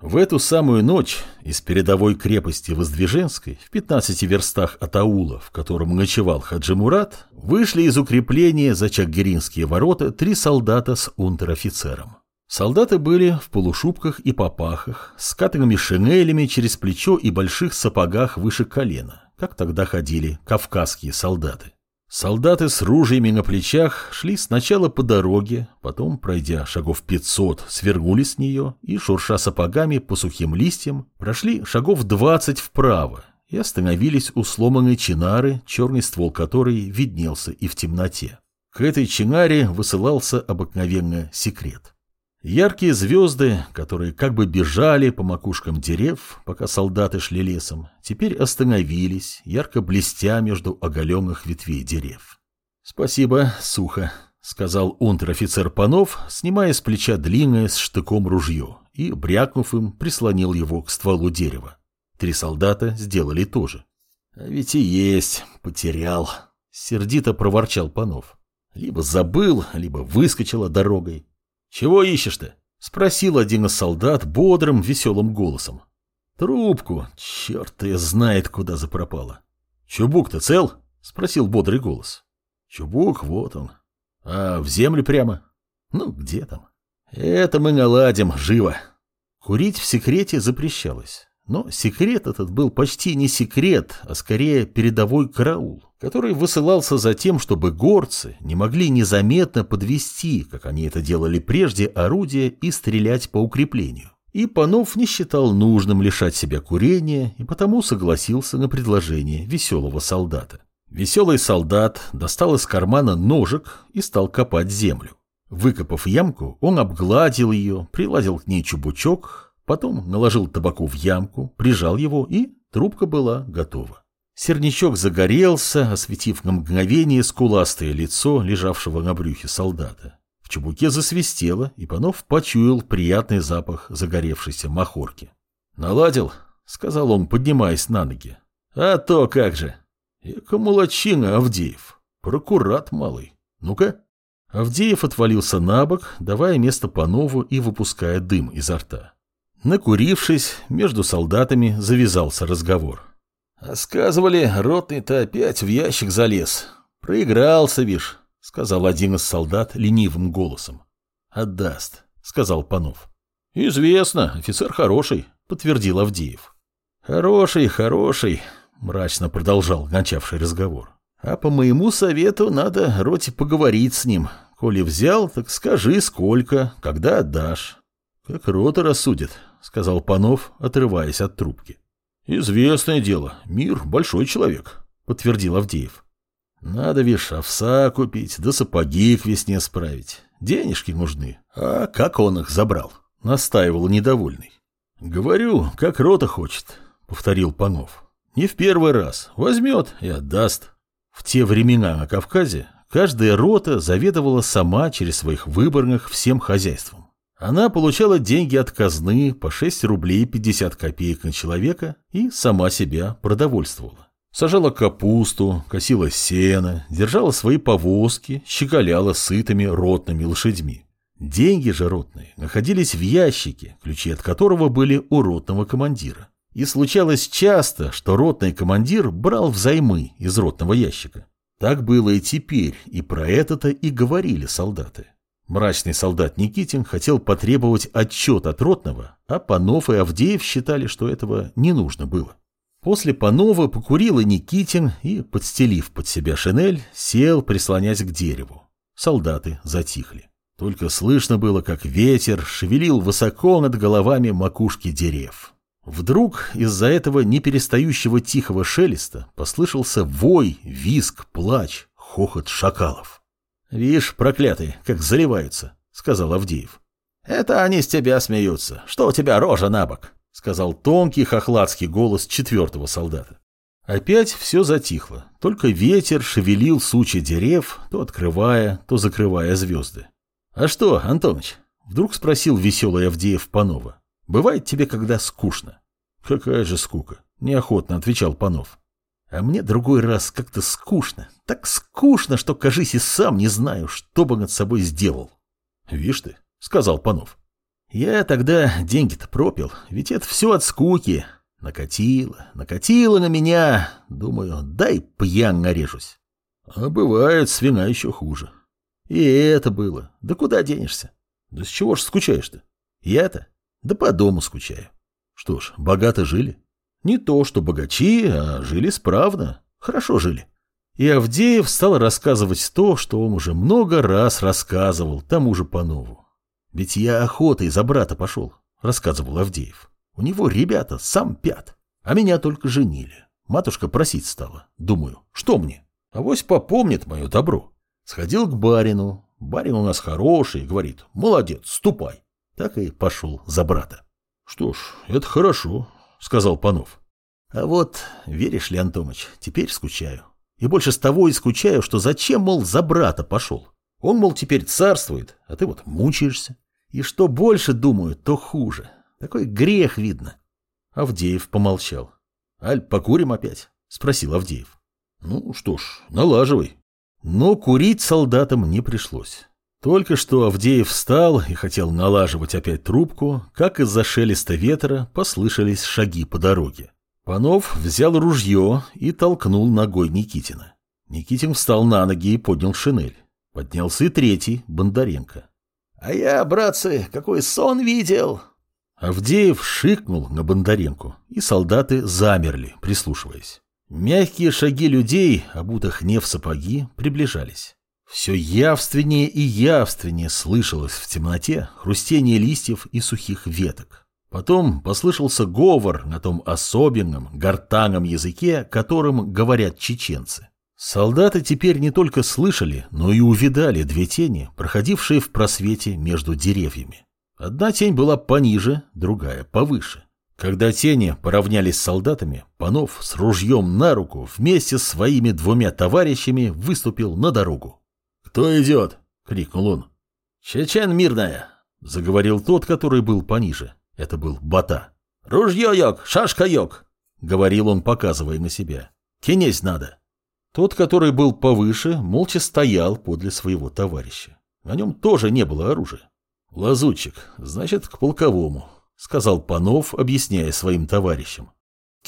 В эту самую ночь из передовой крепости Воздвиженской, в 15 верстах от аула, в котором ночевал Хаджи Мурат, вышли из укрепления за Чакгиринские ворота три солдата с унтер-офицером. Солдаты были в полушубках и попахах, с катанными шинелями через плечо и больших сапогах выше колена, как тогда ходили кавказские солдаты. Солдаты с ружьями на плечах шли сначала по дороге, потом, пройдя шагов 500, свернули с нее и, шурша сапогами по сухим листьям, прошли шагов 20 вправо и остановились у сломанной чинары, черный ствол которой виднелся и в темноте. К этой чинаре высылался обыкновенно секрет. Яркие звезды, которые как бы бежали по макушкам дерев, пока солдаты шли лесом, теперь остановились, ярко блестя между оголенных ветвей дерев. «Спасибо, сухо», — сказал унтер-офицер Панов, снимая с плеча длинное с штыком ружье и, брякнув им, прислонил его к стволу дерева. Три солдата сделали то же. «А ведь и есть, потерял», — сердито проворчал Панов. «Либо забыл, либо выскочила дорогой». «Чего ищешь-то?» — спросил один из солдат бодрым, веселым голосом. «Трубку. Черт ее знает, куда запропала». «Чубук-то цел?» — спросил бодрый голос. «Чубук, вот он. А в землю прямо? Ну, где там? Это мы наладим, живо». Курить в секрете запрещалось. Но секрет этот был почти не секрет, а скорее передовой караул, который высылался за тем, чтобы горцы не могли незаметно подвести, как они это делали прежде, орудия и стрелять по укреплению. И Панов не считал нужным лишать себя курения, и потому согласился на предложение веселого солдата. Веселый солдат достал из кармана ножик и стал копать землю. Выкопав ямку, он обгладил ее, приладил к ней чубучок, Потом наложил табаку в ямку, прижал его, и трубка была готова. Сернячок загорелся, осветив на мгновение скуластое лицо лежавшего на брюхе солдата. В чубуке засвистело, и Панов почуял приятный запах загоревшейся махорки. «Наладил?» — сказал он, поднимаясь на ноги. «А то как же! Эка молодчина, Авдеев! Прокурат малый! Ну-ка!» Авдеев отвалился на бок, давая место Панову и выпуская дым изо рта. Накурившись, между солдатами завязался разговор. «А сказывали, ротный-то опять в ящик залез. Проигрался, вишь», — сказал один из солдат ленивым голосом. «Отдаст», — сказал Панов. «Известно, офицер хороший», — подтвердил Авдеев. «Хороший, хороший», — мрачно продолжал начавший разговор. «А по моему совету надо роте поговорить с ним. Коли взял, так скажи, сколько, когда отдашь. Как рота рассудит, — сказал Панов, отрываясь от трубки. «Известное дело, мир — большой человек», — подтвердил Авдеев. «Надо, вишь, овса купить, да сапоги к весне справить. Денежки нужны. А как он их забрал?» — настаивал недовольный. «Говорю, как рота хочет», — повторил Панов. «Не в первый раз. Возьмет и отдаст». В те времена на Кавказе каждая рота заведовала сама через своих выборных всем хозяйством. Она получала деньги от казны по 6 рублей 50 копеек на человека и сама себя продовольствовала. Сажала капусту, косила сено, держала свои повозки, щеголяла сытыми ротными лошадьми. Деньги же ротные находились в ящике, ключи от которого были у ротного командира. И случалось часто, что ротный командир брал взаймы из ротного ящика. Так было и теперь, и про это-то и говорили солдаты. Мрачный солдат Никитин хотел потребовать отчет от Ротного, а Панов и Авдеев считали, что этого не нужно было. После Панова покурил и Никитин и, подстелив под себя шинель, сел, прислонясь к дереву. Солдаты затихли. Только слышно было, как ветер шевелил высоко над головами макушки дерев. Вдруг из-за этого неперестающего тихого шелеста послышался вой, виск, плач, хохот шакалов. «Вишь, проклятые, как заливаются», — сказал Авдеев. «Это они с тебя смеются. Что у тебя рожа на бок?» — сказал тонкий хохладский голос четвертого солдата. Опять все затихло, только ветер шевелил сучи дерев, то открывая, то закрывая звезды. «А что, Антоныч?» — вдруг спросил веселый Авдеев Панова. «Бывает тебе, когда скучно?» «Какая же скука?» — неохотно отвечал Панов. А мне другой раз как-то скучно. Так скучно, что, кажись, и сам не знаю, что бы над собой сделал. — Вишь ты, — сказал Панов. — Я тогда деньги-то пропил, ведь это все от скуки. Накатило, накатило на меня. Думаю, дай пьян нарежусь. А бывает, свина еще хуже. И это было. Да куда денешься? Да с чего ж скучаешь-то? Я-то? Да по дому скучаю. Что ж, богато жили? Не то, что богачи, а жили справно. Хорошо жили. И Авдеев стал рассказывать то, что он уже много раз рассказывал тому же Панову. «Ведь я охотой за брата пошел», — рассказывал Авдеев. «У него ребята сам пят, а меня только женили. Матушка просить стала. Думаю, что мне? Авось попомнит мое добро. Сходил к барину. Барин у нас хороший, говорит, молодец, ступай. Так и пошел за брата. Что ж, это хорошо, сказал Панов. А вот, веришь ли, Антомыч, теперь скучаю. И больше с того и скучаю, что зачем, мол, за брата пошел. Он, мол, теперь царствует, а ты вот мучаешься. И что больше думаю, то хуже. Такой грех видно. Авдеев помолчал. «Аль, покурим опять?» — спросил Авдеев. «Ну что ж, налаживай». Но курить солдатам не пришлось. Только что Авдеев встал и хотел налаживать опять трубку, как из-за шелеста ветра послышались шаги по дороге. Панов взял ружье и толкнул ногой Никитина. Никитин встал на ноги и поднял шинель. Поднялся и третий, Бондаренко. «А я, братцы, какой сон видел!» Авдеев шикнул на Бондаренко, и солдаты замерли, прислушиваясь. Мягкие шаги людей, обутых не в сапоги, приближались. Все явственнее и явственнее слышалось в темноте хрустение листьев и сухих веток. Потом послышался говор на том особенном, гортанном языке, которым говорят чеченцы. Солдаты теперь не только слышали, но и увидали две тени, проходившие в просвете между деревьями. Одна тень была пониже, другая повыше. Когда тени поравнялись с солдатами, Панов с ружьем на руку вместе с своими двумя товарищами выступил на дорогу. «Кто идет?» — крикнул он. «Чечен мирная!» — заговорил тот, который был пониже. Это был Бата. «Ружье йог, шашка йог!» — говорил он, показывая на себя. «Кинесь надо!» Тот, который был повыше, молча стоял подле своего товарища. На нем тоже не было оружия. «Лазутчик, значит, к полковому», — сказал Панов, объясняя своим товарищам.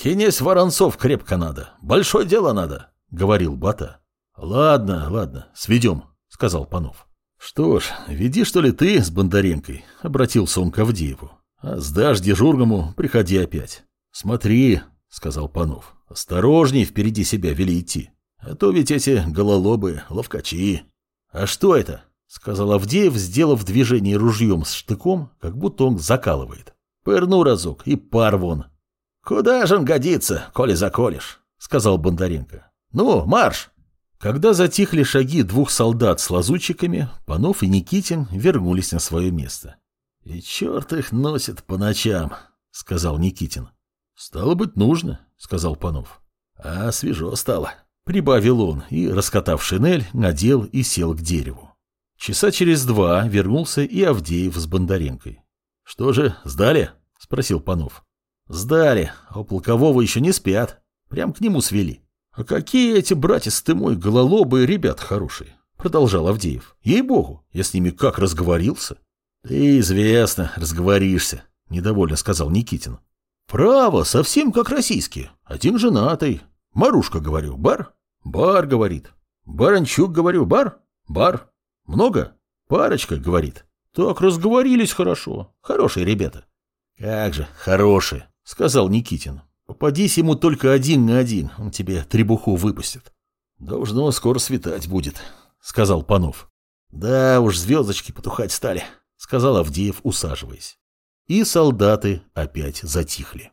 «Князь Воронцов крепко надо, большое дело надо», — говорил Бата. «Ладно, ладно, сведем», — сказал Панов. «Что ж, веди, что ли, ты с Бондаренкой», — обратился он к Авдееву. «А сдашь дежурному, приходи опять». «Смотри», — сказал Панов, — «осторожней впереди себя вели идти». А то ведь эти гололобы, ловкачи. А что это? Сказал Авдеев, сделав движение ружьем с штыком, как будто он закалывает. Пырну разок и пар вон. Куда же он годится, коли заколешь? Сказал Бондаренко. Ну, марш! Когда затихли шаги двух солдат с лазутчиками, Панов и Никитин вернулись на свое место. — И черт их носит по ночам, — сказал Никитин. — Стало быть, нужно, — сказал Панов. — А свежо стало. Прибавил он и, раскатав шинель, надел и сел к дереву. Часа через два вернулся и Авдеев с Бондаренкой. — Что же, сдали? — спросил Панов. — Сдали, а у полкового еще не спят. Прям к нему свели. — А какие эти братец ты мой гололобые ребят хорошие? — продолжал Авдеев. — Ей-богу, я с ними как разговорился. — Ты известно, разговоришься, — недовольно сказал Никитин. — Право, совсем как российские. Один женатый, Марушка, говорю, бар? Бар, говорит. Баранчук, говорю, бар? Бар. Много? Парочка, говорит. Так разговорились хорошо. Хорошие ребята. Как же, хорошие, сказал Никитин. Попадись ему только один на один, он тебе требуху выпустит. Должно скоро светать будет, сказал Панов. Да уж, звездочки потухать стали, сказал Авдеев, усаживаясь. И солдаты опять затихли.